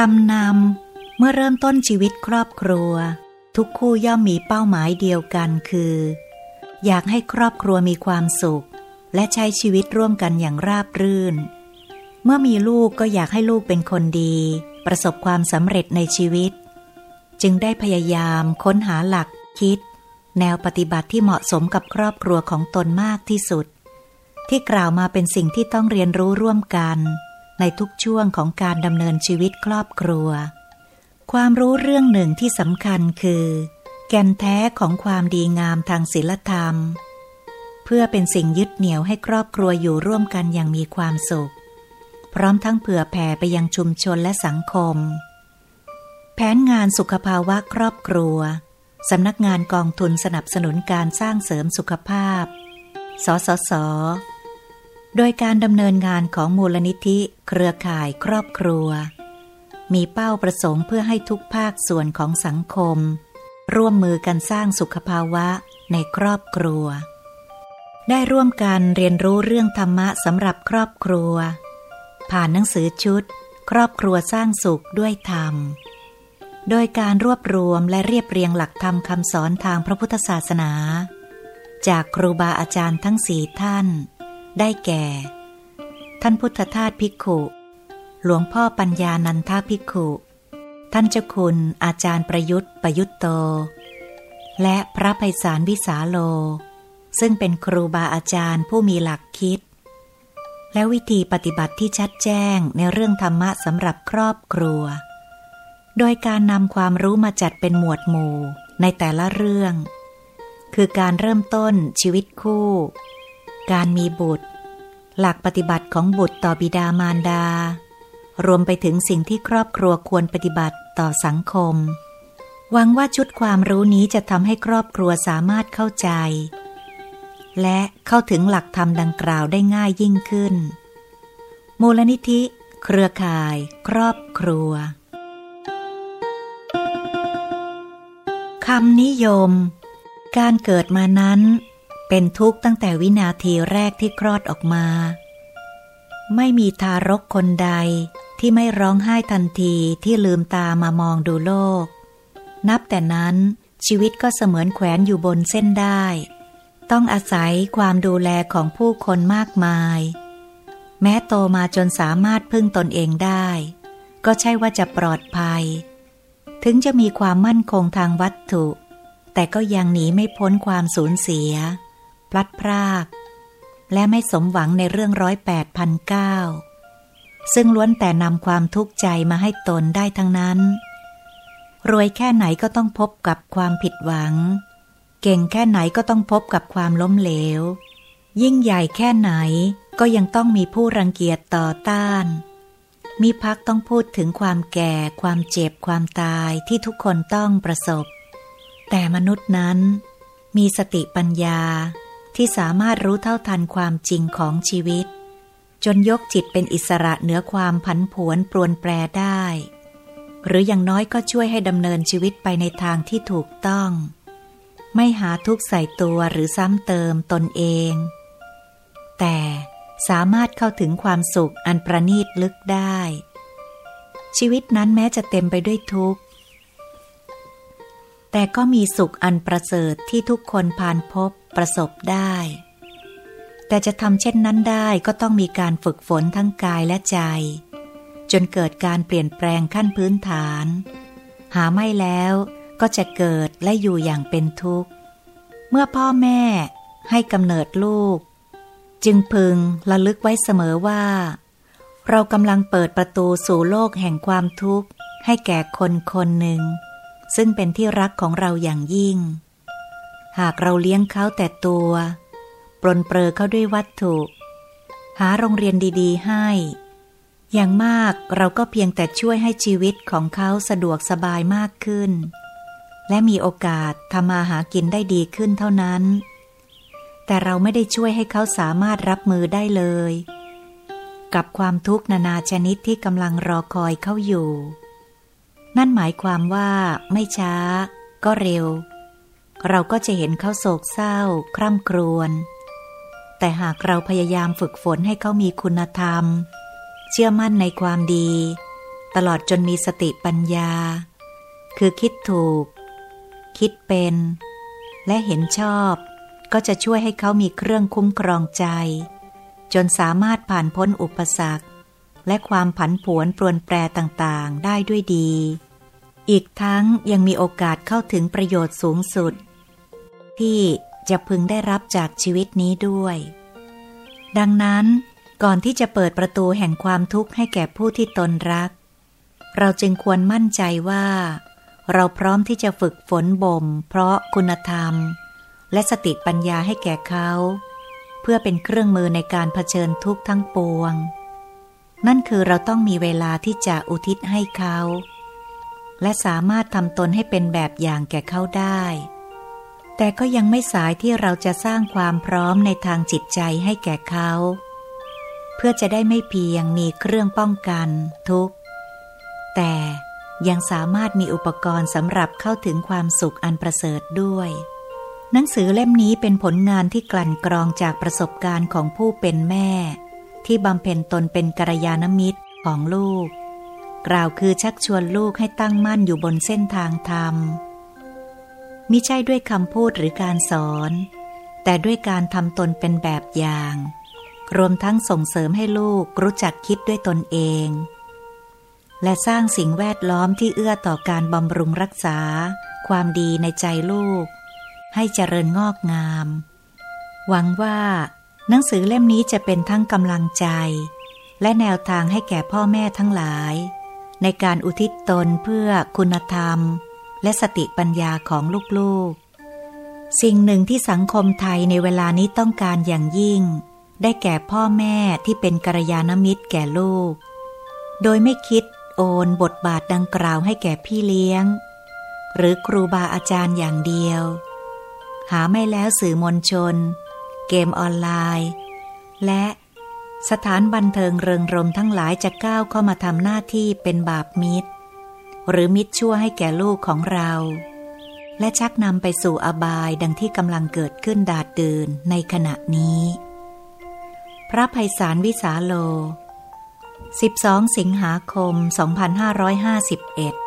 คำนำเมื่อเริ่มต้นชีวิตครอบครัว ทุกคู่ย่อมมีเป้าหมายเดียวกันคือ อยากให้ครอบครัวมีความสุข และใช้ชีวิตร่วมกันอย่างราบรื่น เมื่อมีลูกก็อยากให้ลูกเป็นคนดี ประสบความสำเร็จในชีวิต จึงได้พยายามค้นหาหลักคิด แนวปฏิบัติที่เหมาะสมกับครอบครัวของตนมากที่สุด ที่กล่าวมาเป็นสิ่งที่ต้องเรียนรู้ร่วมกัน ในทุกช่วงของการดำเนินชีวิตครอบครัว ความรู้เรื่องหนึ่งที่สำคัญคือ แก่นแท้ของความดีงามทางศีลธรรม เพื่อเป็นสิ่งยึดเหนี่ยวให้ครอบครัวอยู่ร่วมกันอย่างมีความสุข พร้อมทั้งเผื่อแผ่ไปยังชุมชนและสังคม แผนงานสุขภาวะครอบครัวสำนักงานกองทุนสนับสนุนการสร้างเสริมสุขภาพ สสส โดยการดำเนินงานของมูลนิธิเครือข่ายครอบครัว มีเป้าประสงค์เพื่อให้ทุกภาคส่วนของสังคม ร่วมมือกันสร้างสุขภาวะในครอบครัว ได้ร่วมกันเรียนรู้เรื่องธรรมะสำหรับครอบครัว ผ่านหนังสือชุด ครอบครัวสร้างสุขด้วยธรรม โดยการรวบรวมและเรียบเรียงหลักธรรมคำสอนทางพระพุทธศาสนา จากครูบาอาจารย์ทั้งสี่ท่าน ได้แก่ ท่านพุทธทาสภิกขุ หลวงพ่อปัญญานันทภิกขุ ท่านเจ้าคุณอาจารย์ประยุทธ์ประยุทธ์โต และพระไพศาลวิสาโล ซึ่งเป็นครูบาอาจารย์ผู้มีหลักคิด และวิธีปฏิบัติที่ชัดแจ้งในเรื่องธรรมะสำหรับครอบครัว โดยการนำความรู้มาจัดเป็นหมวดหมู่ในแต่ละเรื่อง คือการเริ่มต้นชีวิตคู่ การมีบุตร หลักปฏิบัติของบุตรต่อบิดามารดา รวมไปถึงสิ่งที่ครอบครัวควรปฏิบัติต่อสังคม หวังว่าชุดความรู้นี้จะทำให้ครอบครัวสามารถเข้าใจ และเข้าถึงหลักธรรมดังกล่าวได้ง่ายยิ่งขึ้น มูลนิธิ เครือข่าย ครอบครัวคำนิยม การเกิดมานั้น เป็นทุกข์ตั้งแต่วินาทีแรกที่คลอดออกมา ไม่มีทารกคนใดที่ไม่ร้องไห้ทันทีที่ลืมตามามองดูโลก นับแต่นั้นชีวิตก็เสมือนแขวนอยู่บนเส้นได้ ต้องอาศัยความดูแลของผู้คนมากมาย แม้โตมาจนสามารถพึ่งตนเองได้ ก็ใช่ว่าจะปลอดภัย ถึงจะมีความมั่นคงทางวัตถุ แต่ก็ยังหนีไม่พ้นความสูญเสีย ลัดพราก และไม่สมหวังในเรื่องร้อยแปดพันเก้าซึ่งล้วนแต่นำความทุกข์ใจมาให้ตนได้ทั้งนั้น รวยแค่ไหนก็ต้องพบกับความผิดหวัง เก่งแค่ไหนก็ต้องพบกับความล้มเหลว ยิ่งใหญ่แค่ไหนก็ยังต้องมีผู้รังเกียจต่อต้าน มีพักต้องพูดถึงความแก่ ความเจ็บ ความตายที่ทุกคนต้องประสบ แต่มนุษย์นั้น มีสติปัญญา ที่สามารถรู้เท่าทันความจริงของชีวิต จนยกจิตเป็นอิสระเหนือความผันผวนปรวนแปรได้ หรืออย่างน้อยก็ช่วยให้ดำเนินชีวิตไปในทางที่ถูกต้อง ไม่หาทุกข์ใส่ตัวหรือซ้ำเติมตนเอง แต่สามารถเข้าถึงความสุขอันประณีตลึกได้ ชีวิตนั้นแม้จะเต็มไปด้วยทุกข์ แต่ก็มีสุขอันประเสริฐที่ทุกคนผ่านพบ ประสบได้ แต่จะทำเช่นนั้นได้ก็ต้องมีการฝึกฝนทั้งกายและใจ จนเกิดการเปลี่ยนแปลงขั้นพื้นฐาน หาไม่แล้วก็จะเกิดและอยู่อย่างเป็นทุกข์ เมื่อพ่อแม่ให้กำเนิดลูก จึงพึงระลึกไว้เสมอว่า เรากำลังเปิดประตูสู่โลกแห่งความทุกข์ ให้แก่คนคนหนึ่ง ซึ่งเป็นที่รักของเราอย่างยิ่ง หากเราเลี้ยงเขาแต่ตัวปรนเปรอเขาด้วยวัตถุ หาโรงเรียนดีๆให้ อย่างมากเราก็เพียงแต่ช่วยให้ชีวิตของเขาสะดวกสบายมากขึ้น และมีโอกาสทำมาหากินได้ดีขึ้นเท่านั้น แต่เราไม่ได้ช่วยให้เขาสามารถรับมือได้เลย กับความทุกข์นานาชนิดที่กำลังรอคอยเขาอยู่ นั่นหมายความว่าไม่ช้าก็เร็ว เราก็จะเห็นเขาโศกเศร้า คร่ำครวญ แต่หากเราพยายามฝึกฝนให้เขามีคุณธรรม เชื่อมั่นในความดี ตลอดจนมีสติปัญญา คือคิดถูก คิดเป็น และเห็นชอบ ก็จะช่วยให้เขามีเครื่องคุ้มครองใจ จนสามารถผ่านพ้นอุปสรรค และความผันผวนปรวนแปรต่างๆ ได้ด้วยดี อีกทั้งยังมีโอกาสเข้าถึงประโยชน์สูงสุด ที่จะพึงได้รับจากชีวิตนี้ด้วย ดังนั้นก่อนที่จะเปิดประตูแห่งความทุกข์ให้แก่ผู้ที่ตนรัก เราจึงควรมั่นใจว่า เราพร้อมที่จะฝึกฝนบ่ม เพราะคุณธรรม และสติปัญญาให้แก่เขา เพื่อเป็นเครื่องมือในการเผชิญทุกข์ทั้งปวง นั่นคือเราต้องมีเวลาที่จะอุทิศให้เขา และสามารถทำตนให้เป็นแบบอย่างแก่เขาได้ แต่ก็ยังไม่สายที่เราจะสร้างความพร้อมในทางจิตใจให้แก่เขา เพื่อจะได้ไม่เพียงมีเครื่องป้องกันทุกข์ แต่ยังสามารถมีอุปกรณ์สำหรับเข้าถึงความสุขอันประเสริฐด้วย หนังสือเล่มนี้เป็นผลงานที่กลั่นกรองจากประสบการณ์ของผู้เป็นแม่ ที่บำเพ็ญตนเป็นกัลยาณมิตรของลูก กล่าวคือชักชวนลูกให้ตั้งมั่นอยู่บนเส้นทางธรรม มิใช่ด้วยคำพูดหรือการสอน แต่ด้วยการทำตนเป็นแบบอย่าง รวมทั้งส่งเสริมให้ลูกรู้จักคิดด้วยตนเอง และสร้างสิ่งแวดล้อมที่เอื้อต่อการบำรุงรักษา ความดีในใจลูก ให้เจริญงอกงาม หวังว่าหนังสือเล่มนี้จะเป็นทั้งกำลังใจ และแนวทางให้แก่พ่อแม่ทั้งหลาย ในการอุทิศตนเพื่อคุณธรรม และสติปัญญาของลูกๆ สิ่งหนึ่งที่สังคมไทยในเวลานี้ต้องการอย่างยิ่ง ได้แก่พ่อแม่ที่เป็นกัลยาณมิตรแก่ลูก โดยไม่คิดโอนบทบาทดังกล่าวให้แก่พี่เลี้ยง หรือครูบาอาจารย์อย่างเดียว หาไม่แล้วสื่อมวลชน เกมออนไลน์ และสถานบันเทิงเริงรมทั้งหลายจะก้าวเข้ามาทำหน้าที่เป็นบาปมิตร หรือมิตรชั่วให้แก่ลูกของเรา และชักนำไปสู่อบายดังที่กำลังเกิดขึ้นดาดดืนในขณะนี้ พระภัยสารวิสาโล 12 สิงหาคม 2551